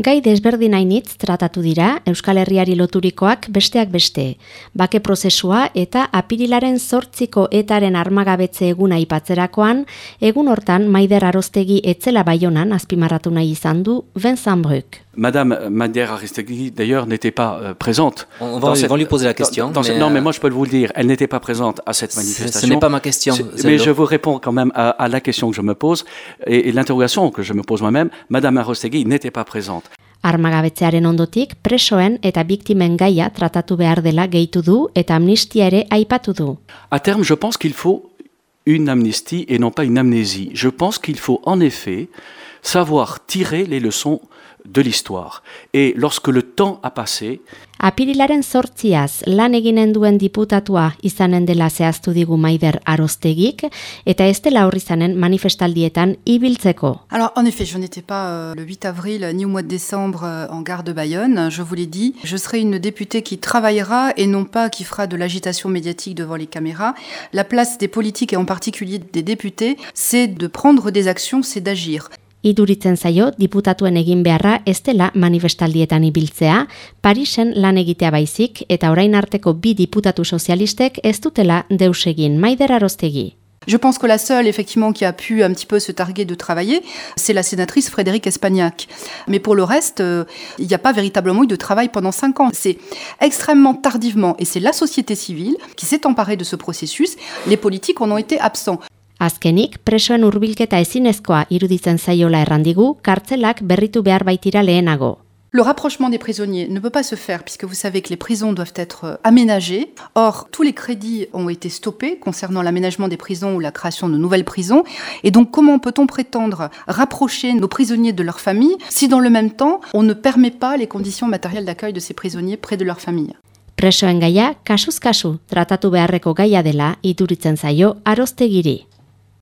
Gai desberdin hainitz tratatu dira Euskal Herriari loturikoak besteak beste. Bake prozesua eta apirilaren zortziko etaren armagabetze eguna ipatzerakoan, egun hortan Maider Arostegi etzela baionan azpimarratu nahi izan du Vincent Bruck. Madame Maider Arostegi, d'ailleurs, n'était pas euh, présente. On va, cette- on va lui poser la question. dans- dans cette- mais, non, euh, mais moi je peux vous le dire, elle n'était pas présente à cette ce- manifestation. Ce n'est pas ma question. Mais je vous réponds quand même à, à la question que je me pose et, et l'interrogation que je me pose moi-même. Madame Arostegui n'était pas présente. Armagabetzearen ondotik presoen eta biktimen gaia tratatu behar dela gehitu du eta amnistia ere aipatu du. À terme, je pense qu'il faut une amnistie et non pas une amnésie. Je pense qu'il faut en effet savoir tirer les leçons de l'histoire. Et lorsque le temps a passé, Apirilaren zortziaz lan eginen duen diputatua izanen dela zehaztu digu Maider Arostegik eta ez dela horri izanen manifestaldietan ibiltzeko. Alors, en effet, je n'étais pas euh, le 8 avril ni au mois de décembre euh, en gare de Bayonne. Je vous l'ai dit, je serai une députée qui travaillera et non pas qui fera de l'agitation médiatique devant les caméras. La place des politiques et en particulier des députés, c'est de prendre des actions, c'est d'agir. Je pense que la seule, effectivement, qui a pu un petit peu se targuer de travailler, c'est la sénatrice Frédérique Espagnac. Mais pour le reste, euh, il n'y a pas véritablement eu de travail pendant cinq ans. C'est extrêmement tardivement, et c'est la société civile qui s'est emparée de ce processus. Les politiques en ont été absents. Azkenik, presoen hurbilketa ezinezkoa iruditzen zaiola errandigu, kartzelak berritu behar baitira lehenago. Le rapprochement des prisonniers ne peut pas se faire puisque vous savez que les prisons doivent être euh, aménagées. Or, tous les crédits ont été stoppés concernant l'aménagement des prisons ou la création de nouvelles prisons. Et donc, comment peut-on prétendre rapprocher nos prisonniers de leurs familles si dans le même temps, on ne permet pas les conditions matérielles d'accueil de ces prisonniers près de leurs familles Presoen gaia kasuz kasu tratatu beharreko gaia dela iduritzen zaio arostegiri.